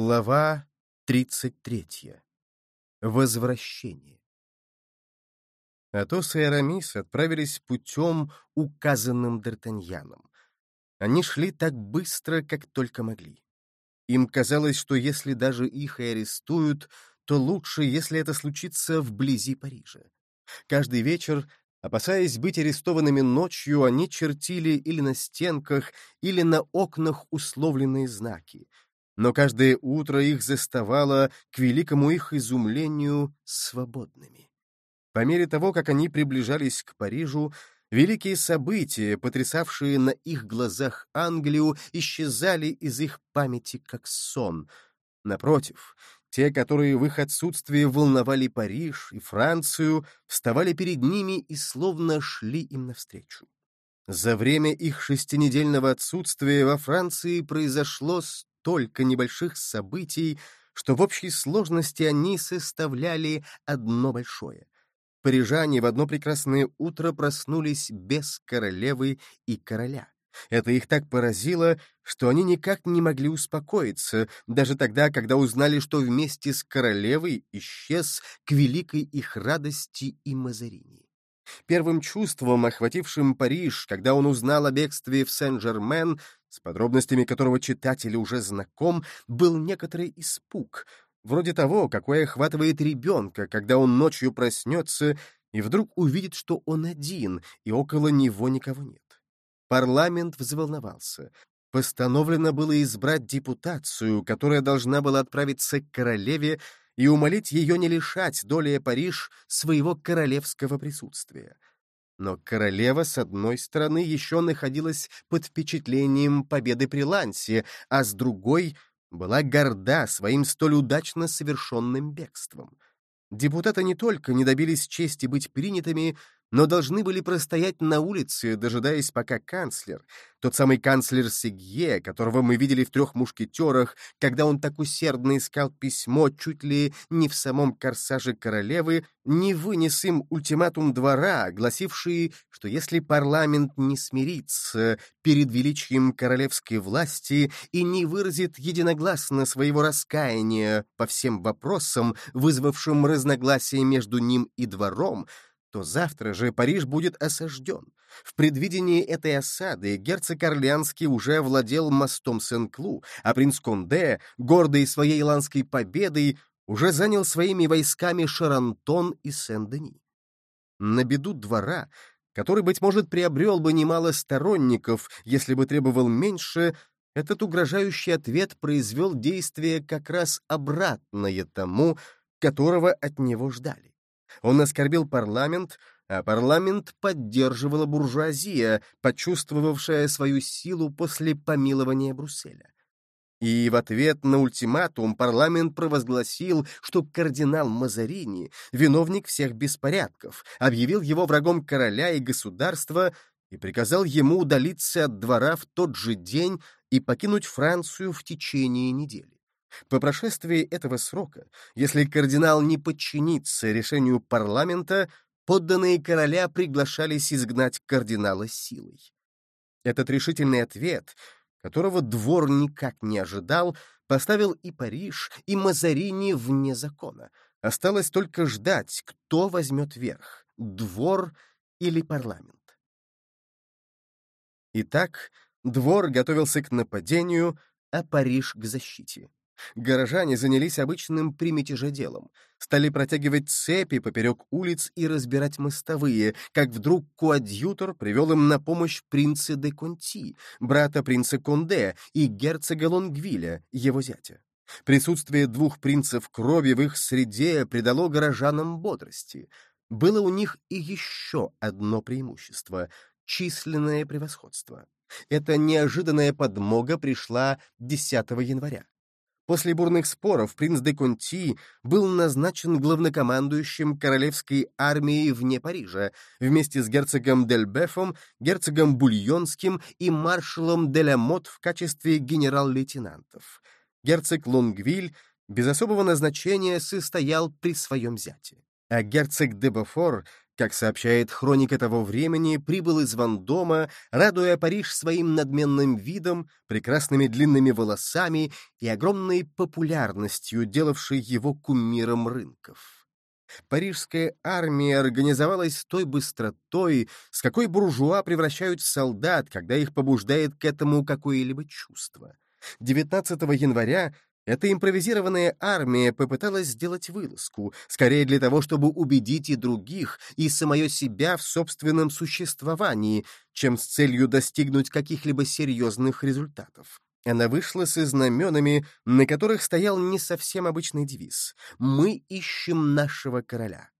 Глава 33. Возвращение. Атос и Арамис отправились путем, указанным Д'Артаньяном. Они шли так быстро, как только могли. Им казалось, что если даже их и арестуют, то лучше, если это случится вблизи Парижа. Каждый вечер, опасаясь быть арестованными ночью, они чертили или на стенках, или на окнах условленные знаки — но каждое утро их заставало, к великому их изумлению, свободными. По мере того, как они приближались к Парижу, великие события, потрясавшие на их глазах Англию, исчезали из их памяти как сон. Напротив, те, которые в их отсутствие волновали Париж и Францию, вставали перед ними и словно шли им навстречу. За время их шестинедельного отсутствия во Франции произошло столько небольших событий, что в общей сложности они составляли одно большое. Парижане в одно прекрасное утро проснулись без королевы и короля. Это их так поразило, что они никак не могли успокоиться, даже тогда, когда узнали, что вместе с королевой исчез к великой их радости и Мазарини. Первым чувством, охватившим Париж, когда он узнал о бегстве в Сен-Жермен, с подробностями которого читатель уже знаком, был некоторый испуг, вроде того, какой охватывает ребенка, когда он ночью проснется и вдруг увидит, что он один, и около него никого нет. Парламент взволновался. Постановлено было избрать депутацию, которая должна была отправиться к королеве и умолить ее не лишать доли Париж своего королевского присутствия. Но королева, с одной стороны, еще находилась под впечатлением победы при Лансе, а с другой была горда своим столь удачно совершенным бегством. Депутаты не только не добились чести быть принятыми, но должны были простоять на улице, дожидаясь, пока канцлер, тот самый канцлер Сегье, которого мы видели в «Трех мушкетерах», когда он так усердно искал письмо чуть ли не в самом корсаже королевы, не вынес им ультиматум двора, гласивший, что если парламент не смирится перед величием королевской власти и не выразит единогласно своего раскаяния по всем вопросам, вызвавшим разногласия между ним и двором, то завтра же Париж будет осажден. В предвидении этой осады герцог Орлеанский уже владел мостом Сен-Клу, а принц Конде, гордый своей иландской победой, уже занял своими войсками Шарантон и Сен-Дени. На беду двора, который, быть может, приобрел бы немало сторонников, если бы требовал меньше, этот угрожающий ответ произвел действие как раз обратное тому, которого от него ждали. Он оскорбил парламент, а парламент поддерживала буржуазия, почувствовавшая свою силу после помилования Брусселя. И в ответ на ультиматум парламент провозгласил, что кардинал Мазарини, виновник всех беспорядков, объявил его врагом короля и государства и приказал ему удалиться от двора в тот же день и покинуть Францию в течение недели. По прошествии этого срока, если кардинал не подчинится решению парламента, подданные короля приглашались изгнать кардинала силой. Этот решительный ответ, которого двор никак не ожидал, поставил и Париж, и Мазарини вне закона. Осталось только ждать, кто возьмет верх — двор или парламент. Итак, двор готовился к нападению, а Париж — к защите. Горожане занялись обычным примитеже делом. Стали протягивать цепи поперек улиц и разбирать мостовые, как вдруг коадьютор привел им на помощь принца де Конти, брата принца Конде и герцога Лонгвиля, его зятя. Присутствие двух принцев крови в их среде придало горожанам бодрости. Было у них и еще одно преимущество — численное превосходство. Эта неожиданная подмога пришла 10 января. После бурных споров принц де Конти был назначен главнокомандующим королевской армией вне Парижа вместе с герцогом Дельбефом, герцогом Бульонским и маршалом Делямот в качестве генерал-лейтенантов. Герцог Лонгвиль без особого назначения состоял при своем зяте. А герцог де Бофор как сообщает хроника того времени, прибыл из Вандома, радуя Париж своим надменным видом, прекрасными длинными волосами и огромной популярностью, делавшей его кумиром рынков. Парижская армия организовалась с той быстротой, с какой буржуа превращают солдат, когда их побуждает к этому какое-либо чувство. 19 января эта импровизированная армия попыталась сделать вылазку, скорее для того, чтобы убедить и других, и самое себя в собственном существовании, чем с целью достигнуть каких-либо серьезных результатов. Она вышла со знаменами, на которых стоял не совсем обычный девиз «Мы ищем нашего короля».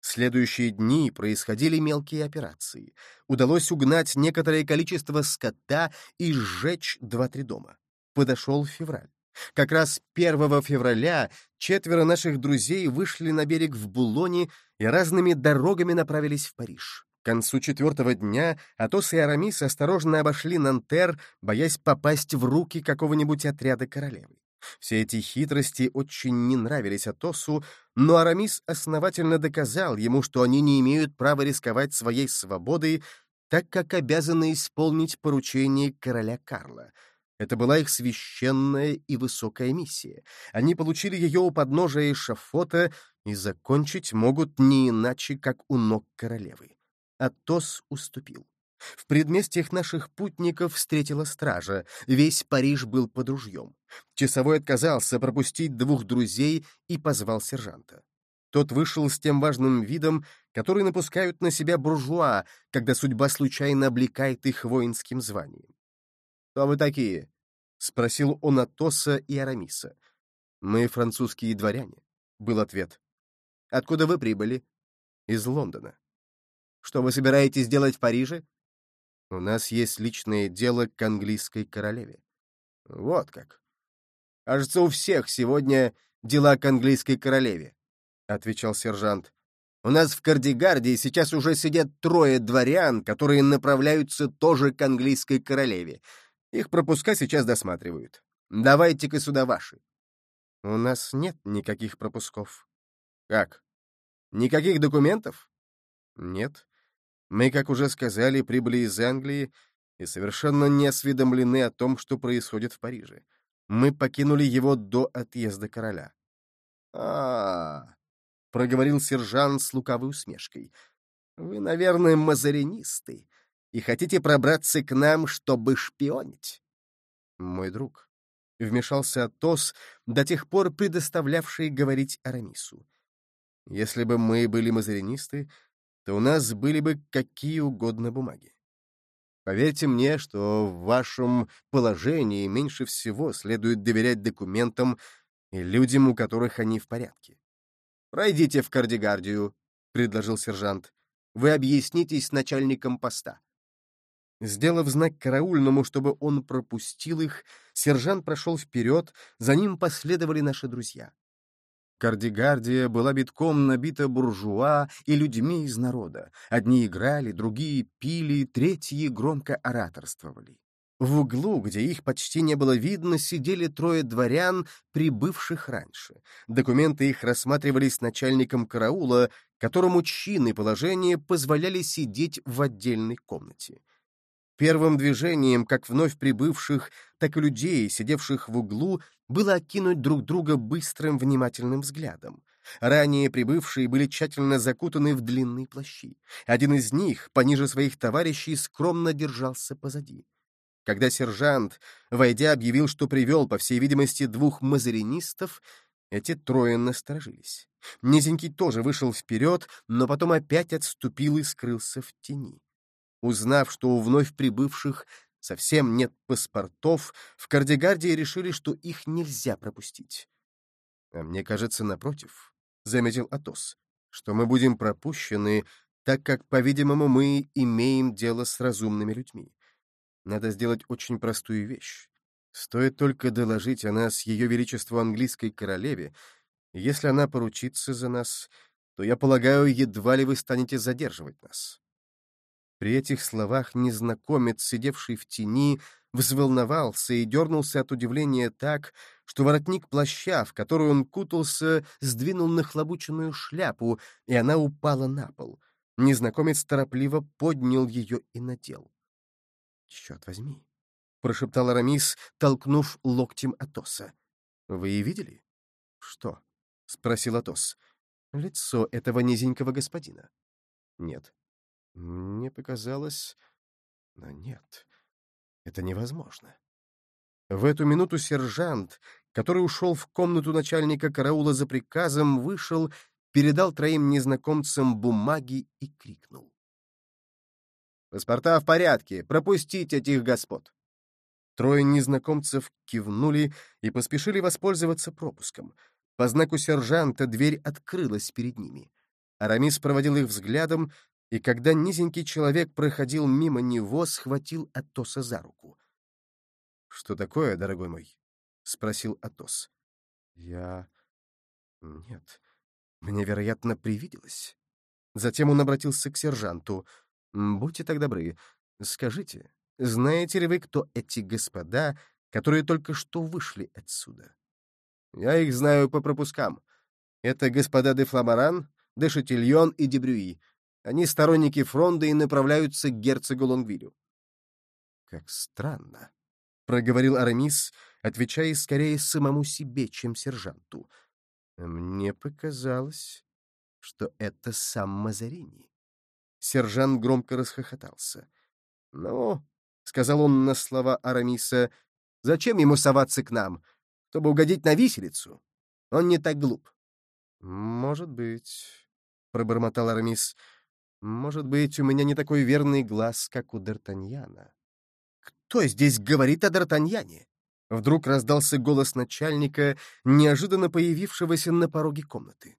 следующие дни происходили мелкие операции. Удалось угнать некоторое количество скота и сжечь два-три дома. Подошел февраль. Как раз 1 февраля четверо наших друзей вышли на берег в Булоне и разными дорогами направились в Париж. К концу четвертого дня Атос и Арамис осторожно обошли Нантер, боясь попасть в руки какого-нибудь отряда королевы. Все эти хитрости очень не нравились Атосу, но Арамис основательно доказал ему, что они не имеют права рисковать своей свободой, так как обязаны исполнить поручение короля Карла — это была их священная и высокая миссия. Они получили ее у подножия эшафота и закончить могут не иначе, как у ног королевы. Атос уступил. В предместьях наших путников встретила стража, весь Париж был под ружьем. Часовой отказался пропустить двух друзей и позвал сержанта. Тот вышел с тем важным видом, который напускают на себя буржуа, когда судьба случайно облекает их воинским званием. «Кто вы такие?» — спросил он Атоса и Арамиса. «Мы французские дворяне», — был ответ. «Откуда вы прибыли?» «Из Лондона». «Что вы собираетесь делать в Париже?» «У нас есть личное дело к английской королеве». «Вот как. Кажется, у всех сегодня дела к английской королеве», — отвечал сержант. «У нас в Кардигарде сейчас уже сидят трое дворян, которые направляются тоже к английской королеве. Их пропуска сейчас досматривают. Давайте-ка сюда ваши. У нас нет никаких пропусков. Как? Никаких документов? Нет. Мы, как уже сказали, прибыли из Англии и совершенно не осведомлены о том, что происходит в Париже. Мы покинули его до отъезда короля. а, -а, -а проговорил сержант с лукавой усмешкой. «Вы, наверное, мазаринисты и хотите пробраться к нам, чтобы шпионить?» «Мой друг», — вмешался Атос, до тех пор предоставлявший говорить Арамису. «Если бы мы были мазаринисты, то у нас были бы какие угодно бумаги. Поверьте мне, что в вашем положении меньше всего следует доверять документам и людям, у которых они в порядке. «Пройдите в Кардигардию», — предложил сержант. «Вы объяснитесь с начальником поста. Сделав знак караульному, чтобы он пропустил их, сержант прошел вперед, за ним последовали наши друзья. Кардигардия была битком набита буржуа и людьми из народа. Одни играли, другие пили, третьи громко ораторствовали. В углу, где их почти не было видно, сидели трое дворян, прибывших раньше. Документы их рассматривались начальником караула, которому чины положения позволяли сидеть в отдельной комнате. Первым движением как вновь прибывших, так и людей, сидевших в углу, было окинуть друг друга быстрым внимательным взглядом. Ранее прибывшие были тщательно закутаны в длинные плащи. Один из них, пониже своих товарищей, скромно держался позади. Когда сержант, войдя, объявил, что привел, по всей видимости, двух мазаринистов, эти трое насторожились. Низенький тоже вышел вперед, но потом опять отступил и скрылся в тени. Узнав, что у вновь прибывших совсем нет паспортов, в Кардигардии решили, что их нельзя пропустить. «А мне кажется, напротив», — заметил Атос, «что мы будем пропущены, так как, по-видимому, мы имеем дело с разумными людьми. Надо сделать очень простую вещь. Стоит только доложить о нас Ее Величеству английской королеве, если она поручится за нас, то, я полагаю, едва ли вы станете задерживать нас. При этих словах незнакомец, сидевший в тени, взволновался и дернулся от удивления так, что воротник плаща, в который он кутался, сдвинул нахлобученную шляпу, и она упала на пол. Незнакомец торопливо поднял ее и надел. «Черт возьми!» — прошептал Арамис, толкнув локтем Атоса. «Вы видели?» «Что?» — спросил Атос. «Лицо этого низенького господина». «Нет». «Мне показалось...» «Но нет, это невозможно». В эту минуту сержант, который ушел в комнату начальника караула за приказом, вышел, передал троим незнакомцам бумаги и крикнул. «Паспорта в порядке! Пропустить этих господ!» Трое незнакомцев кивнули и поспешили воспользоваться пропуском. По знаку сержанта дверь открылась перед ними. Арамис проводил их взглядом, и когда низенький человек проходил мимо него, схватил Атоса за руку. «Что такое, дорогой мой?» — спросил Атос. «Я... Нет. Мне, вероятно, привиделось». Затем он обратился к сержанту. «Будьте так добры, скажите, знаете ли вы, кто эти господа, которые только что вышли отсюда?» «Я их знаю по пропускам. Это господа де Фламаран, де Шатильон и де Брюи. Они сторонники фронта и направляются к герцогу Лонгвилю». «Как странно», проговорил Арамис, отвечая скорее самому себе, чем сержанту. Мне показалось, что это сам Мазарини. Сержант громко расхохотался. «Ну, — сказал он на слова Арамиса, — зачем ему соваться к нам? Чтобы угодить на виселицу? Он не так глуп». «Может быть, — пробормотал Арамис, — может быть, у меня не такой верный глаз, как у Д'Артаньяна. «Кто здесь говорит о Д'Артаньяне?» Вдруг раздался голос начальника, неожиданно появившегося на пороге комнаты.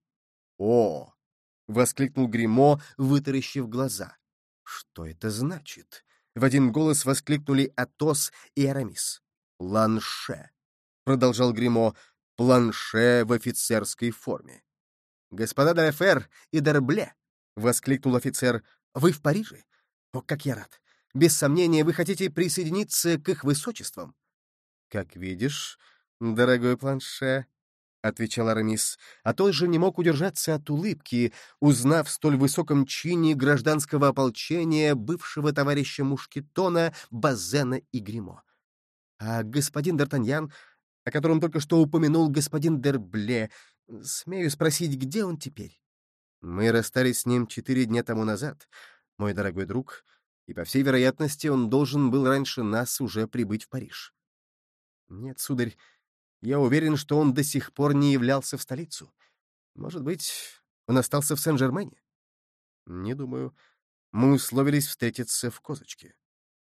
«О!» — воскликнул Гримо, вытаращив глаза. «Что это значит?» — в один голос воскликнули Атос и Арамис. «Планше!» — продолжал Гримо. «Планше в офицерской форме». «Господа Д'Афер и Д'Арбле!» — воскликнул офицер. «Вы в Париже? О, как я рад! Без сомнения, вы хотите присоединиться к их высочествам. — Как видишь, дорогой планше, — отвечал Арамис, а тот же не мог удержаться от улыбки, узнав в столь высоком чине гражданского ополчения бывшего товарища Мушкетона, Базена и Гримо. А господин Д'Артаньян, о котором только что упомянул господин Дербле, смею спросить, где он теперь? Мы расстались с ним четыре дня тому назад, мой дорогой друг, — и, по всей вероятности, он должен был раньше нас уже прибыть в Париж. Нет, сударь, я уверен, что он до сих пор не являлся в столицу. Может быть, он остался в Сен-Жермене? Не думаю. Мы условились встретиться в Козочке.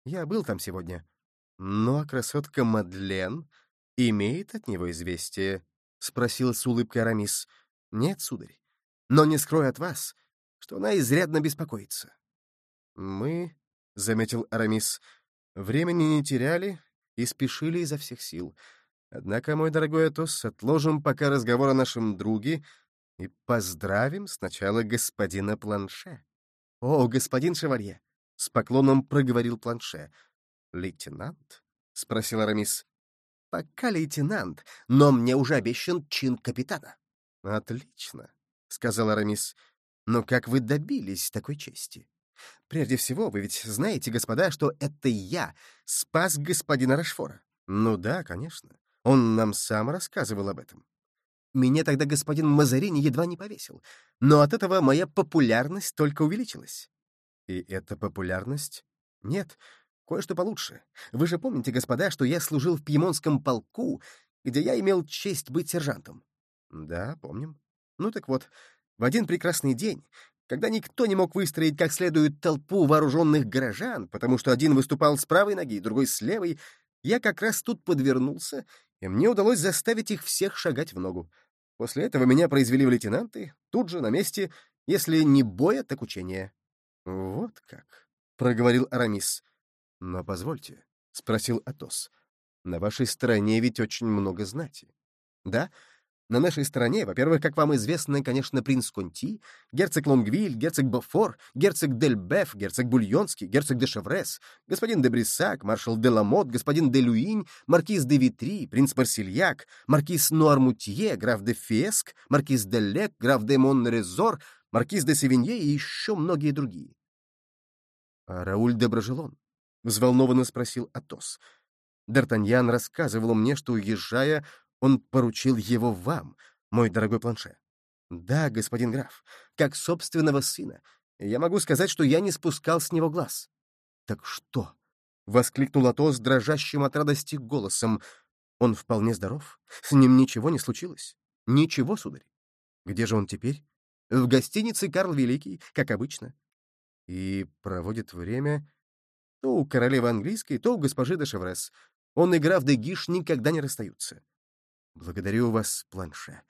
Я был там сегодня. Но красотка Мадлен имеет от него известие? — спросил с улыбкой Арамис. — Нет, сударь. Но не скрою от вас, что она изрядно беспокоится. Мы — заметил Арамис. «Времени не теряли и спешили изо всех сил. Однако, мой дорогой Атос, отложим пока разговор о нашем друге и поздравим сначала господина Планше». «О, господин Шевалье!» — с поклоном проговорил Планше. «Лейтенант?» — спросил Арамис. «Пока лейтенант, но мне уже обещан чин капитана». «Отлично», — сказал Арамис. «Но как вы добились такой чести?» Прежде всего, вы ведь знаете, господа, что это я спас господина Рашфора. Ну да, конечно. Он нам сам рассказывал об этом. Меня тогда господин Мазарини едва не повесил, но от этого моя популярность только увеличилась. И эта популярность? Нет, кое-что получше. Вы же помните, господа, что я служил в Пьемонском полку, где я имел честь быть сержантом? Да, помним. Ну так вот, в один прекрасный день когда никто не мог выстроить как следует толпу вооруженных горожан, потому что один выступал с правой ноги, другой с левой, я как раз тут подвернулся, и мне удалось заставить их всех шагать в ногу. После этого меня произвели в лейтенанты, тут же, на месте, если не боя, так учения. — Вот как, — проговорил Арамис. — Но позвольте, — спросил Атос, — на вашей стороне ведь очень много знати. — Да, — на нашей стороне, во-первых, как вам известно, конечно, принц Конти, герцог Лонгвиль, герцог Бофор, герцог Дельбеф, герцог Бульонский, герцог де Шеврес, господин де Бриссак, маршал де Ламот, господин де Люинь, маркиз де Витри, принц Марсильяк, маркиз Нуармутье, граф де Феск, маркиз де Лек, граф де Монрезор, маркиз де Севинье и еще многие другие. — А Рауль де Брожелон? — взволнованно спросил Атос. Д'Артаньян рассказывал мне, что, уезжая, он поручил его вам, мой дорогой планше. Да, господин граф, как собственного сына. Я могу сказать, что я не спускал с него глаз. Так что? — воскликнул Атос дрожащим от радости голосом. Он вполне здоров? С ним ничего не случилось? Ничего, сударь. Где же он теперь? В гостинице «Карл Великий», как обычно. И проводит время то у королевы английской, то у госпожи де Шеврес. Он и граф де Гиш никогда не расстаются. Благодарю вас, планше.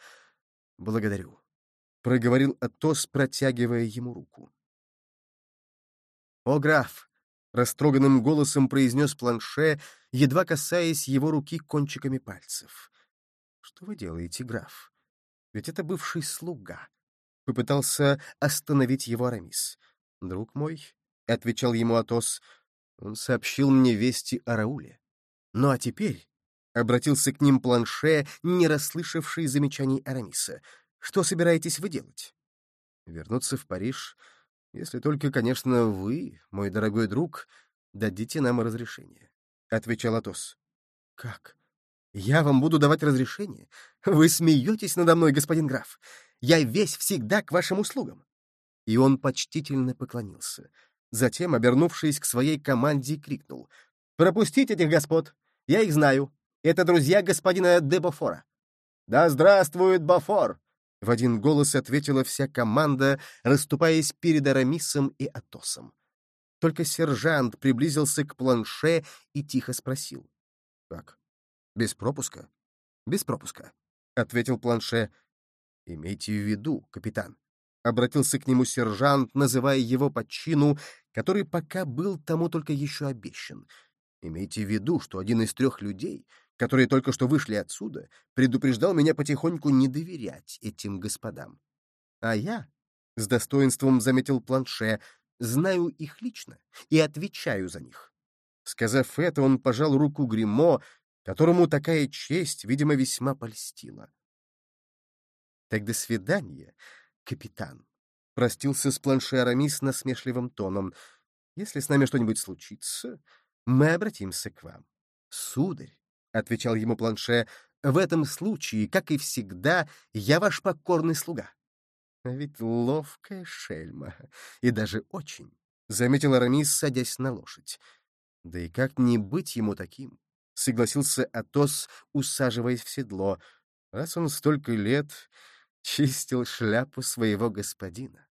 Благодарю. Проговорил Атос, протягивая ему руку. «О, граф!» — растроганным голосом произнес планше, едва касаясь его руки кончиками пальцев. «Что вы делаете, граф? Ведь это бывший слуга». Попытался остановить его Арамис. «Друг мой», — отвечал ему Атос, — «он сообщил мне вести о Рауле. Ну а теперь...» — обратился к ним планше, не расслышавший замечаний Арамиса. «Что собираетесь вы делать?» «Вернуться в Париж, если только, конечно, вы, мой дорогой друг, дадите нам разрешение», — отвечал Атос. «Как? Я вам буду давать разрешение? Вы смеетесь надо мной, господин граф. Я весь всегда к вашим услугам». И он почтительно поклонился. Затем, обернувшись к своей команде, крикнул. «Пропустите этих господ! Я их знаю. Это друзья господина де Бофора». «Да здравствует Бофор!» В один голос ответила вся команда, расступаясь перед Арамисом и Атосом. Только сержант приблизился к планше и тихо спросил. «Как? Без пропуска?» «Без пропуска», — ответил планше. «Имейте в виду, капитан». Обратился к нему сержант, называя его по чину, который пока был тому только еще обещан. «Имейте в виду, что один из трех людей, которые только что вышли отсюда, предупреждал меня потихоньку не доверять этим господам. А я, — с достоинством заметил планше, — знаю их лично и отвечаю за них. Сказав это, он пожал руку Гримо, которому такая честь, видимо, весьма польстила. «Так до свидания, капитан», — простился с планше Арамис насмешливым тоном. «Если с нами что-нибудь случится, мы обратимся к вам. Сударь, — отвечал ему планше, — «в этом случае, как и всегда, я ваш покорный слуга». «А «Ведь ловкая шельма, и даже очень», — заметил Арамис, садясь на лошадь. «Да и как не быть ему таким?» — согласился Атос, усаживаясь в седло, раз он столько лет чистил шляпу своего господина.